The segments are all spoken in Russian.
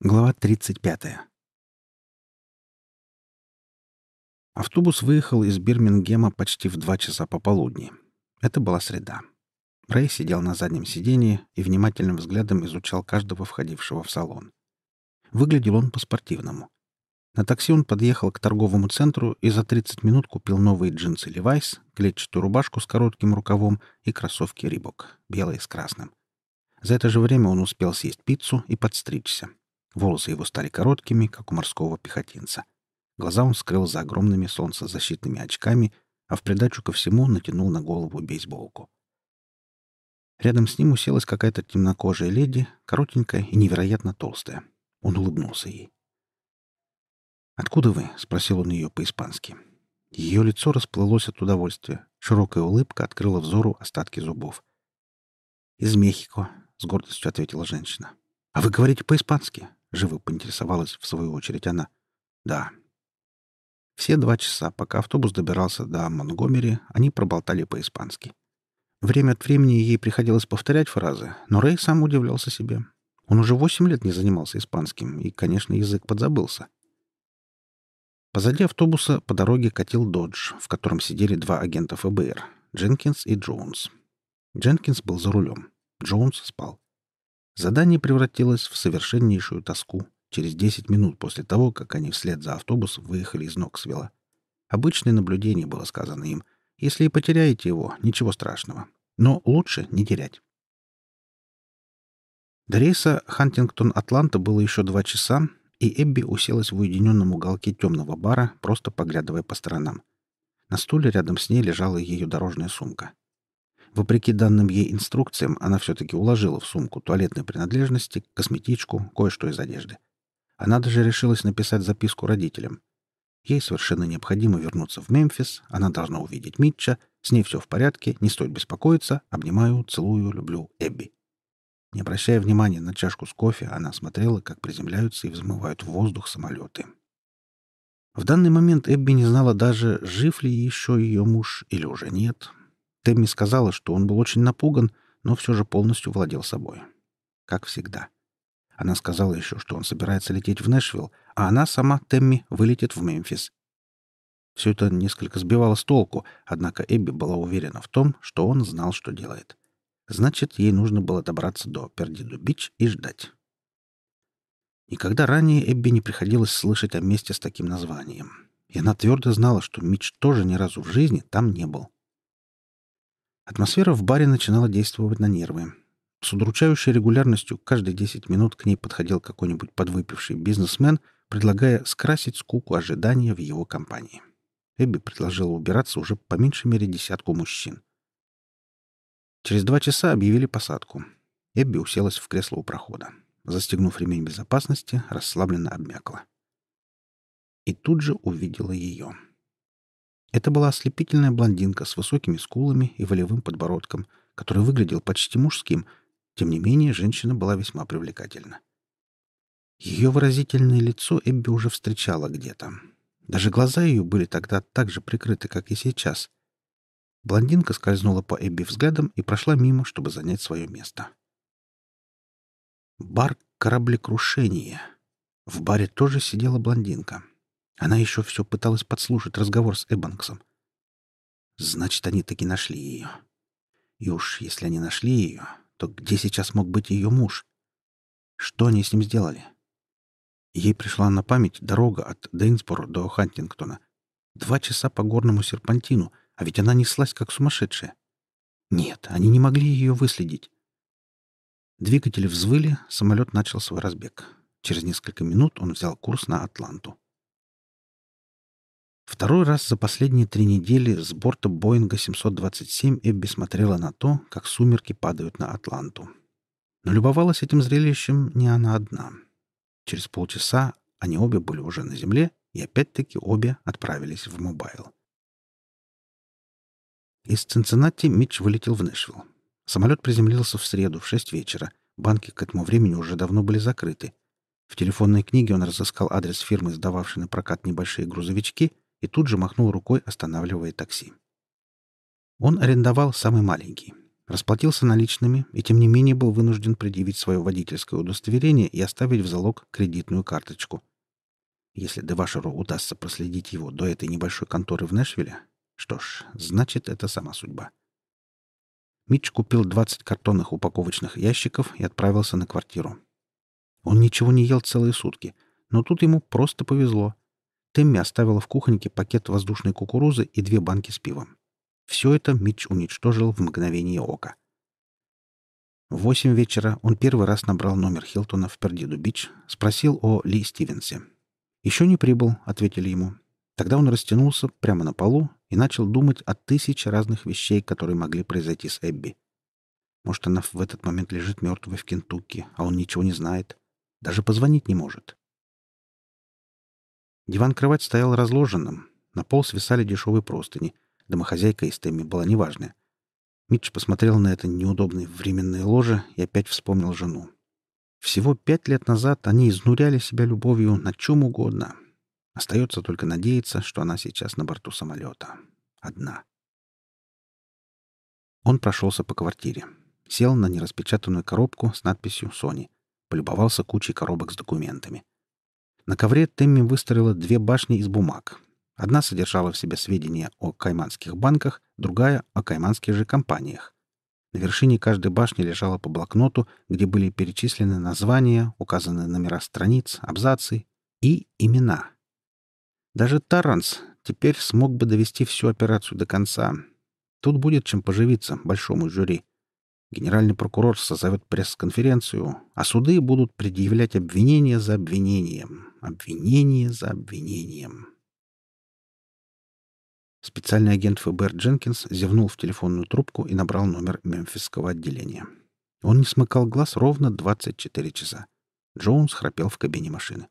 Глава 35. Автобус выехал из Бирмингема почти в два часа пополудни. Это была среда. Рэй сидел на заднем сидении и внимательным взглядом изучал каждого входившего в салон. Выглядел он по-спортивному. На такси он подъехал к торговому центру и за 30 минут купил новые джинсы Levi's, клетчатую рубашку с коротким рукавом и кроссовки Рибок, белые с красным. За это же время он успел съесть пиццу и подстричься. Волосы его стали короткими, как у морского пехотинца. Глаза он скрыл за огромными солнцезащитными очками, а в придачу ко всему натянул на голову бейсболку. Рядом с ним уселась какая-то темнокожая леди, коротенькая и невероятно толстая. Он улыбнулся ей. «Откуда вы?» — спросил он ее по-испански. Ее лицо расплылось от удовольствия. Широкая улыбка открыла взору остатки зубов. «Из Мехико», — с гордостью ответила женщина. «А вы говорите по-испански?» — живо поинтересовалась в свою очередь она. «Да». Все два часа, пока автобус добирался до Монгомери, они проболтали по-испански. Время от времени ей приходилось повторять фразы, но Рэй сам удивлялся себе. Он уже восемь лет не занимался испанским, и, конечно, язык подзабылся. Позади автобуса по дороге катил «Додж», в котором сидели два агента ФБР — Дженкинс и Джонс. Дженкинс был за рулем. Джонс спал. Задание превратилось в совершеннейшую тоску через 10 минут после того, как они вслед за автобусом выехали из Ноксвилла. Обычное наблюдение было сказано им. Если и потеряете его, ничего страшного. Но лучше не терять. До рейса Хантингтон-Атланта было еще два часа, и Эбби уселась в уединенном уголке темного бара, просто поглядывая по сторонам. На стуле рядом с ней лежала ее дорожная сумка. Вопреки данным ей инструкциям, она все-таки уложила в сумку туалетные принадлежности, косметичку, кое-что из одежды. Она даже решилась написать записку родителям. Ей совершенно необходимо вернуться в Мемфис, она должна увидеть Митча, с ней все в порядке, не стоит беспокоиться, обнимаю, целую, люблю Эбби. Не обращая внимания на чашку с кофе, она смотрела, как приземляются и взмывают в воздух самолеты. В данный момент Эбби не знала даже, жив ли еще ее муж или уже нет, Тэмми сказала, что он был очень напуган, но все же полностью владел собой. Как всегда. Она сказала еще, что он собирается лететь в Нэшвилл, а она сама, Тэмми, вылетит в Мемфис. Все это несколько сбивало с толку, однако Эбби была уверена в том, что он знал, что делает. Значит, ей нужно было добраться до Пердиду-Бич и ждать. Никогда ранее Эбби не приходилось слышать о месте с таким названием. И она твердо знала, что Мич тоже ни разу в жизни там не был. Атмосфера в баре начинала действовать на нервы. С удручающей регулярностью каждые 10 минут к ней подходил какой-нибудь подвыпивший бизнесмен, предлагая скрасить скуку ожидания в его компании. Эбби предложила убираться уже по меньшей мере десятку мужчин. Через два часа объявили посадку. Эбби уселась в кресло у прохода. Застегнув ремень безопасности, расслабленно обмякла. И тут же увидела ее. — это была ослепительная блондинка с высокими скулами и волевым подбородком, который выглядел почти мужским. Тем не менее, женщина была весьма привлекательна. Ее выразительное лицо Эбби уже встречала где-то. Даже глаза ее были тогда так же прикрыты, как и сейчас. Блондинка скользнула по Эбби взглядом и прошла мимо, чтобы занять свое место. Бар кораблекрушения. В баре тоже сидела блондинка. Она еще все пыталась подслушать разговор с Эбанксом. Значит, они таки нашли ее. И уж если они нашли ее, то где сейчас мог быть ее муж? Что они с ним сделали? Ей пришла на память дорога от Дейнсборо до Хантингтона. Два часа по горному серпантину, а ведь она неслась как сумасшедшая. Нет, они не могли ее выследить. Двигатели взвыли, самолет начал свой разбег. Через несколько минут он взял курс на Атланту. Второй раз за последние три недели с борта Боинга 727 Эбби смотрела на то, как сумерки падают на Атланту. Но любовалась этим зрелищем не она одна. Через полчаса они обе были уже на земле, и опять-таки обе отправились в Мобайл. Из Цинциннати Митч вылетел в Нэшвилл. Самолет приземлился в среду в шесть вечера. Банки к этому времени уже давно были закрыты. В телефонной книге он разыскал адрес фирмы, сдававшей на прокат небольшие грузовички — и тут же махнул рукой, останавливая такси. Он арендовал самый маленький. Расплатился наличными и, тем не менее, был вынужден предъявить свое водительское удостоверение и оставить в залог кредитную карточку. Если Девашеру удастся проследить его до этой небольшой конторы в Нэшвилле, что ж, значит, это сама судьба. Митч купил 20 картонных упаковочных ящиков и отправился на квартиру. Он ничего не ел целые сутки, но тут ему просто повезло. Тэмми оставила в кухоньке пакет воздушной кукурузы и две банки с пивом. Все это Митч уничтожил в мгновение ока. В восемь вечера он первый раз набрал номер Хилтона в Пердиду-Бич, спросил о Ли Стивенсе. «Еще не прибыл», — ответили ему. Тогда он растянулся прямо на полу и начал думать о тысяче разных вещей, которые могли произойти с Эбби. Может, она в этот момент лежит мертвой в Кентукки, а он ничего не знает. Даже позвонить не может. Диван-кровать стоял разложенным. На пол свисали дешевые простыни — Домохозяйка из Тэмми была неважная. Митч посмотрел на это неудобное временное ложе и опять вспомнил жену. Всего пять лет назад они изнуряли себя любовью на чем угодно. Остается только надеяться, что она сейчас на борту самолета. Одна. Он прошелся по квартире. Сел на нераспечатанную коробку с надписью «Сони». Полюбовался кучей коробок с документами. На ковре Тэмми выстроила две башни из бумаг, Одна содержала в себе сведения о кайманских банках, другая — о кайманских же компаниях. На вершине каждой башни лежало по блокноту, где были перечислены названия, указаны номера страниц, абзацы и имена. Даже Таранс теперь смог бы довести всю операцию до конца. Тут будет чем поживиться большому жюри. Генеральный прокурор созовет пресс-конференцию, а суды будут предъявлять обвинения за обвинением, обвинение за обвинением. Специальный агент ФБР Дженкинс зевнул в телефонную трубку и набрал номер мемфисского отделения. Он не смыкал глаз ровно 24 часа. Джоунс храпел в кабине машины.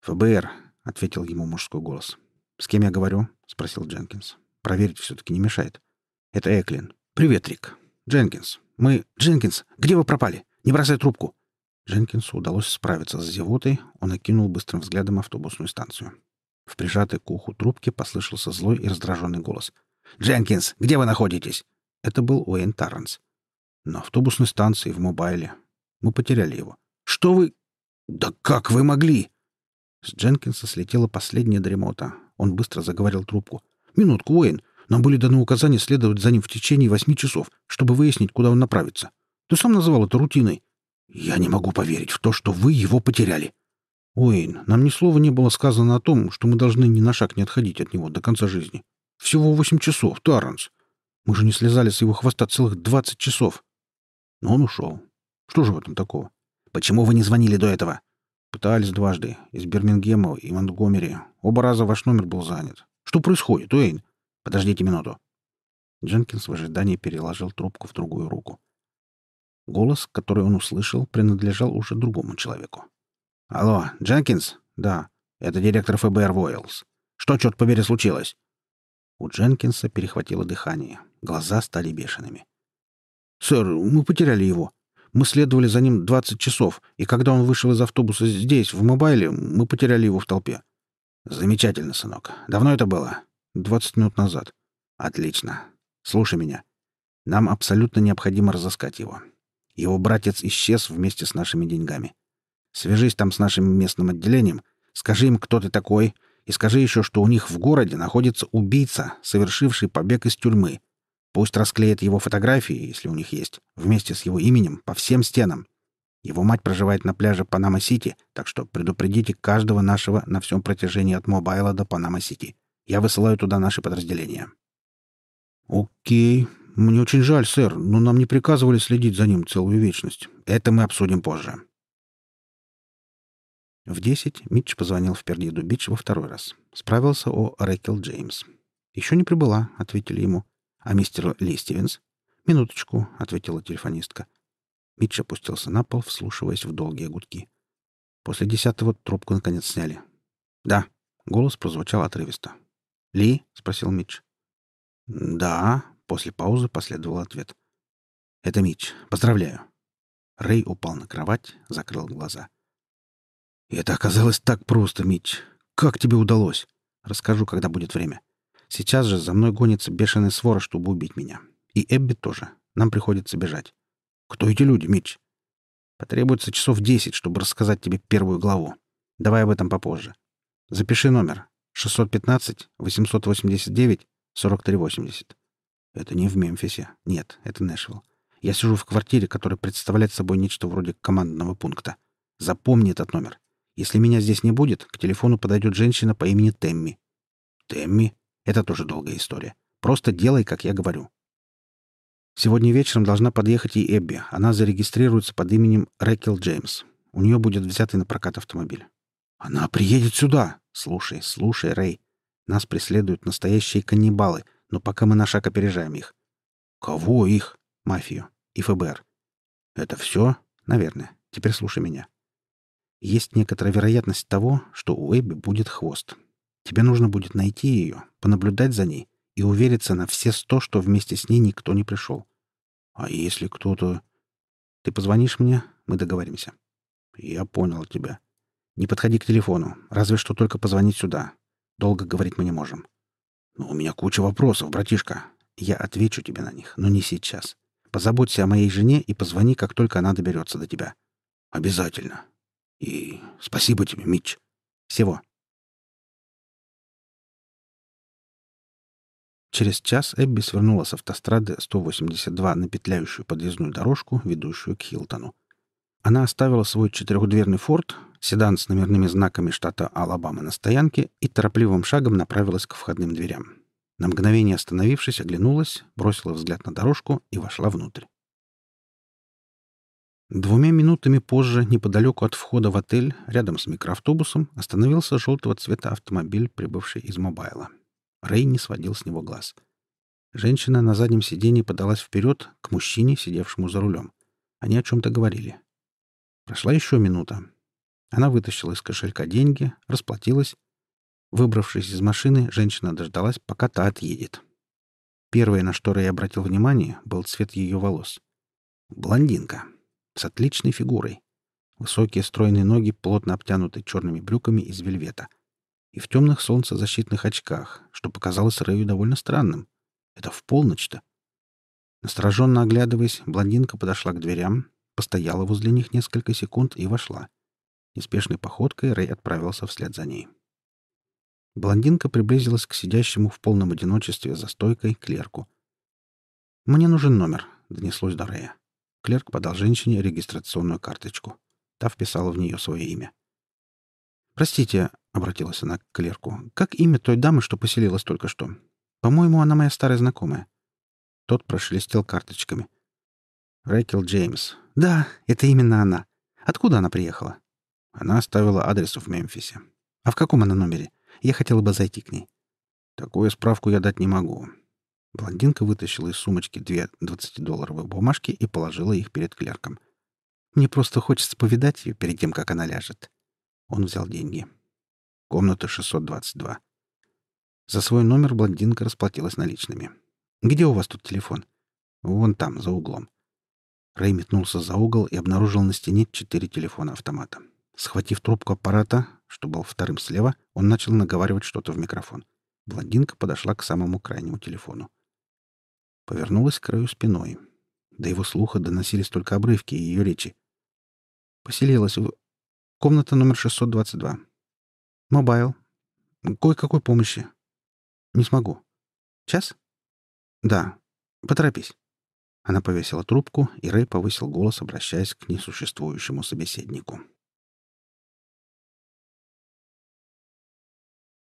«ФБР», — ответил ему мужской голос. «С кем я говорю?» — спросил Дженкинс. «Проверить все-таки не мешает». «Это Эклин. Привет, Рик. Дженкинс. Мы... Дженкинс, где вы пропали? Не бросай трубку!» Дженкинсу удалось справиться с зевотой. Он окинул быстрым взглядом автобусную станцию. В прижатой к уху трубке послышался злой и раздраженный голос. «Дженкинс, где вы находитесь?» Это был Уэйн Тарранс. «На автобусной станции, в мобайле. Мы потеряли его». «Что вы...» «Да как вы могли?» С Дженкинса слетела последняя дремота. Он быстро заговорил трубку. «Минутку, Уэйн. Нам были даны указания следовать за ним в течение восьми часов, чтобы выяснить, куда он направится. Ты сам называл это рутиной. Я не могу поверить в то, что вы его потеряли. Уэйн, нам ни слова не было сказано о том, что мы должны ни на шаг не отходить от него до конца жизни. Всего восемь часов, Тарранс. Мы же не слезали с его хвоста целых двадцать часов. Но он ушел. Что же в этом такого? Почему вы не звонили до этого? Пытались дважды. Из Бирмингема и Монтгомери. Оба раза ваш номер был занят. Что происходит, Уэйн? Подождите минуту. Дженкинс в ожидании переложил трубку в другую руку. Голос, который он услышал, принадлежал уже другому человеку. «Алло, Дженкинс?» «Да. Это директор ФБР Войлс. Что, черт побери, случилось?» У Дженкинса перехватило дыхание. Глаза стали бешеными. «Сэр, мы потеряли его. Мы следовали за ним 20 часов, и когда он вышел из автобуса здесь, в мобайле, мы потеряли его в толпе». «Замечательно, сынок. Давно это было?» «20 минут назад». «Отлично. Слушай меня. Нам абсолютно необходимо разыскать его. Его братец исчез вместе с нашими деньгами. Свяжись там с нашим местным отделением, скажи им, кто ты такой, и скажи еще, что у них в городе находится убийца, совершивший побег из тюрьмы. Пусть расклеят его фотографии, если у них есть, вместе с его именем по всем стенам. Его мать проживает на пляже Панама-Сити, так что предупредите каждого нашего на всем протяжении от Мобайла до Панама-Сити. Я высылаю туда наши подразделения». «Окей. Мне очень жаль, сэр, но нам не приказывали следить за ним целую вечность. Это мы обсудим позже». В десять Митч позвонил в Пердиду Бич во второй раз. Справился о Рэкел Джеймс. «Еще не прибыла», — ответили ему. «А мистер Ли Стивенс?» «Минуточку», — ответила телефонистка. Митч опустился на пол, вслушиваясь в долгие гудки. После десятого трубку наконец сняли. «Да», — голос прозвучал отрывисто. «Ли?» — спросил Митч. «Да», — после паузы последовал ответ. «Это Митч. Поздравляю». Рэй упал на кровать, закрыл глаза. — и это оказалось так просто, Митч. Как тебе удалось? Расскажу, когда будет время. Сейчас же за мной гонится бешеный свора, чтобы убить меня. И Эбби тоже. Нам приходится бежать. Кто эти люди, Митч? Потребуется часов десять, чтобы рассказать тебе первую главу. Давай об этом попозже. Запиши номер. 615-889-4380. Это не в Мемфисе. Нет, это Нэшвилл. Я сижу в квартире, которая представляет собой нечто вроде командного пункта. Запомни этот номер. Если меня здесь не будет, к телефону подойдет женщина по имени Темми. Темми? Это тоже долгая история. Просто делай, как я говорю. Сегодня вечером должна подъехать и Эбби. Она зарегистрируется под именем Рэкел Джеймс. У нее будет взятый на прокат автомобиль. Она приедет сюда. Слушай, слушай, Рэй. Нас преследуют настоящие каннибалы, но пока мы на шаг опережаем их. Кого их? Мафию и ФБР. Это все? Наверное. Теперь слушай меня. Есть некоторая вероятность того, что у Эбби будет хвост. Тебе нужно будет найти ее, понаблюдать за ней и увериться на все сто, что вместе с ней никто не пришел. А если кто-то... Ты позвонишь мне, мы договоримся. Я понял тебя. Не подходи к телефону, разве что только позвонить сюда. Долго говорить мы не можем. Но у меня куча вопросов, братишка. Я отвечу тебе на них, но не сейчас. Позаботься о моей жене и позвони, как только она доберется до тебя. Обязательно. И спасибо тебе, Митч. Всего. Через час Эбби свернула с автострады 182 на петляющую подъездную дорожку, ведущую к Хилтону. Она оставила свой четырехдверный «Форд», седан с номерными знаками штата Алабама на стоянке и торопливым шагом направилась к входным дверям. На мгновение остановившись, оглянулась, бросила взгляд на дорожку и вошла внутрь. Двумя минутами позже, неподалеку от входа в отель, рядом с микроавтобусом, остановился желтого цвета автомобиль, прибывший из мобайла. Рэй не сводил с него глаз. Женщина на заднем сиденье подалась вперед к мужчине, сидевшему за рулем. Они о чем-то говорили. Прошла еще минута. Она вытащила из кошелька деньги, расплатилась Выбравшись из машины, женщина дождалась, пока та отъедет. Первое, на что Рэй обратил внимание, был цвет ее волос. Блондинка. С отличной фигурой. Высокие стройные ноги, плотно обтянуты черными брюками из вельвета. И в темных солнцезащитных очках, что показалось Рэю довольно странным. Это в полночь-то. Настороженно оглядываясь, блондинка подошла к дверям, постояла возле них несколько секунд и вошла. Неспешной походкой Рэй отправился вслед за ней. Блондинка приблизилась к сидящему в полном одиночестве за стойкой клерку. «Мне нужен номер», — донеслось до Рея. Клерк подал женщине регистрационную карточку. Та вписала в нее свое имя. «Простите», — обратилась она к клерку, — «как имя той дамы, что поселилась только что? По-моему, она моя старая знакомая». Тот прошелестел карточками. «Рэкел Джеймс. Да, это именно она. Откуда она приехала?» Она оставила адрес в Мемфисе. «А в каком она номере?» Я хотела бы зайти к ней. Такую справку я дать не могу. Блондинка вытащила из сумочки две 20-долларовые бумажки и положила их перед клерком. Мне просто хочется повидать ее перед тем, как она ляжет. Он взял деньги. Комната 622. За свой номер блондинка расплатилась наличными. «Где у вас тут телефон?» «Вон там, за углом». Рэй метнулся за угол и обнаружил на стене четыре телефона автомата. Схватив трубку аппарата, что был вторым слева, он начал наговаривать что-то в микрофон. Блондинка подошла к самому крайнему телефону. Повернулась к краю спиной. До его слуха доносились только обрывки ее речи. Поселилась в... Комната номер 622. Мобайл. Кое-какой помощи. Не смогу. Час? Да. Поторопись. Она повесила трубку, и Рэй повысил голос, обращаясь к несуществующему собеседнику.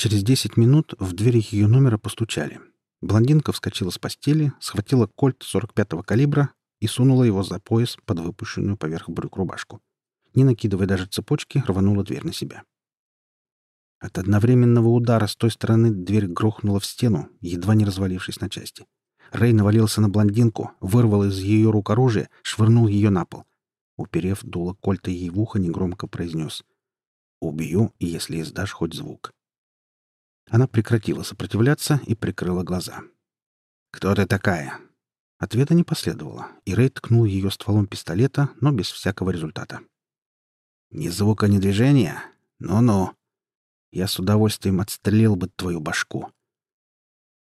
Через десять минут в двери ее номера постучали. Блондинка вскочила с постели, схватила кольт 45-го калибра и сунула его за пояс под выпущенную поверх брюк рубашку. Не накидывая даже цепочки, рванула дверь на себя. От одновременного удара с той стороны дверь грохнула в стену, едва не развалившись на части. Рэй навалился на блондинку, вырвал из ее рук оружие, швырнул ее на пол. Уперев дуло кольта ей в ухо, негромко произнес «Убью, если издашь хоть звук». Она прекратила сопротивляться и прикрыла глаза. «Кто ты такая?» Ответа не последовало, и Рэй ткнул ее стволом пистолета, но без всякого результата. «Ни звука, ни движения? Ну-ну. Я с удовольствием отстрелил бы твою башку».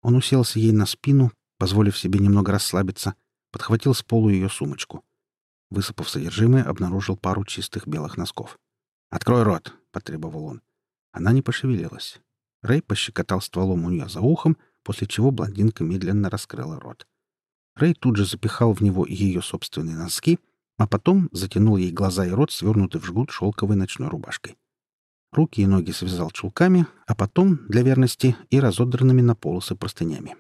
Он уселся ей на спину, позволив себе немного расслабиться, подхватил с полу ее сумочку. Высыпав содержимое, обнаружил пару чистых белых носков. «Открой рот!» — потребовал он. Она не пошевелилась. Рэй пощекотал стволом у нее за ухом, после чего блондинка медленно раскрыла рот. Рэй тут же запихал в него ее собственные носки, а потом затянул ей глаза и рот, свернутый в жгут шелковой ночной рубашкой. Руки и ноги связал чулками, а потом, для верности, и разодранными на полосы простынями.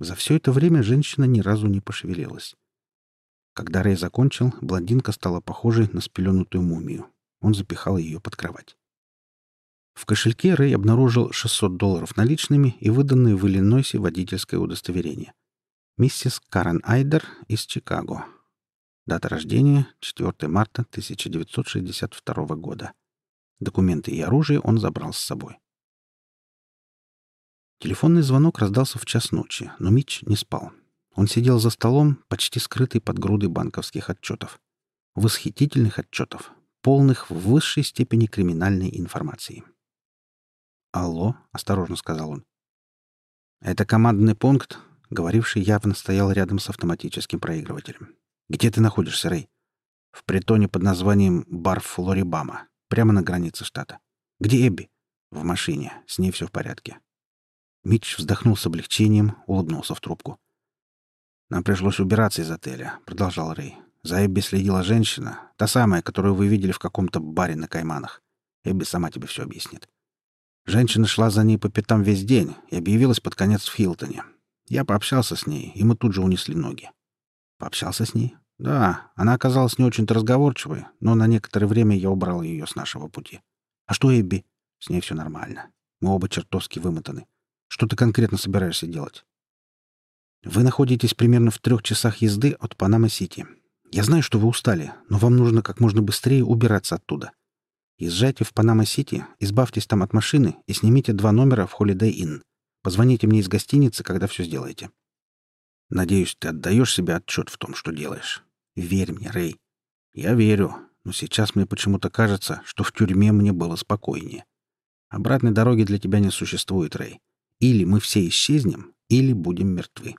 За все это время женщина ни разу не пошевелилась. Когда Рэй закончил, блондинка стала похожей на спеленутую мумию. Он запихал ее под кровать. В кошельке Рэй обнаружил 600 долларов наличными и выданное в Иллинойсе водительское удостоверение. Миссис Карен Айдер из Чикаго. Дата рождения — 4 марта 1962 года. Документы и оружие он забрал с собой. Телефонный звонок раздался в час ночи, но Мич не спал. Он сидел за столом, почти скрытый под грудой банковских отчетов. Восхитительных отчетов, полных в высшей степени криминальной информации. «Алло», — осторожно сказал он. «Это командный пункт», — говоривший явно стоял рядом с автоматическим проигрывателем. «Где ты находишься, Рэй?» «В притоне под названием Бар Флорибама, прямо на границе штата». «Где Эбби?» «В машине. С ней все в порядке». Митч вздохнул с облегчением, улыбнулся в трубку. «Нам пришлось убираться из отеля», — продолжал Рэй. «За Эбби следила женщина, та самая, которую вы видели в каком-то баре на Кайманах. Эбби сама тебе все объяснит. Женщина шла за ней по пятам весь день и объявилась под конец в Хилтоне. Я пообщался с ней, и мы тут же унесли ноги. Пообщался с ней? Да, она оказалась не очень-то разговорчивой, но на некоторое время я убрал ее с нашего пути. А что Эбби? С ней все нормально. Мы оба чертовски вымотаны. Что ты конкретно собираешься делать? Вы находитесь примерно в трех часах езды от Панама-Сити. Я знаю, что вы устали, но вам нужно как можно быстрее убираться оттуда. Езжайте в Панама-Сити, избавьтесь там от машины и снимите два номера в Holiday Inn. Позвоните мне из гостиницы, когда все сделаете. Надеюсь, ты отдаешь себе отчет в том, что делаешь. Верь мне, Рэй. Я верю, но сейчас мне почему-то кажется, что в тюрьме мне было спокойнее. Обратной дороги для тебя не существует, Рэй. Или мы все исчезнем, или будем мертвы.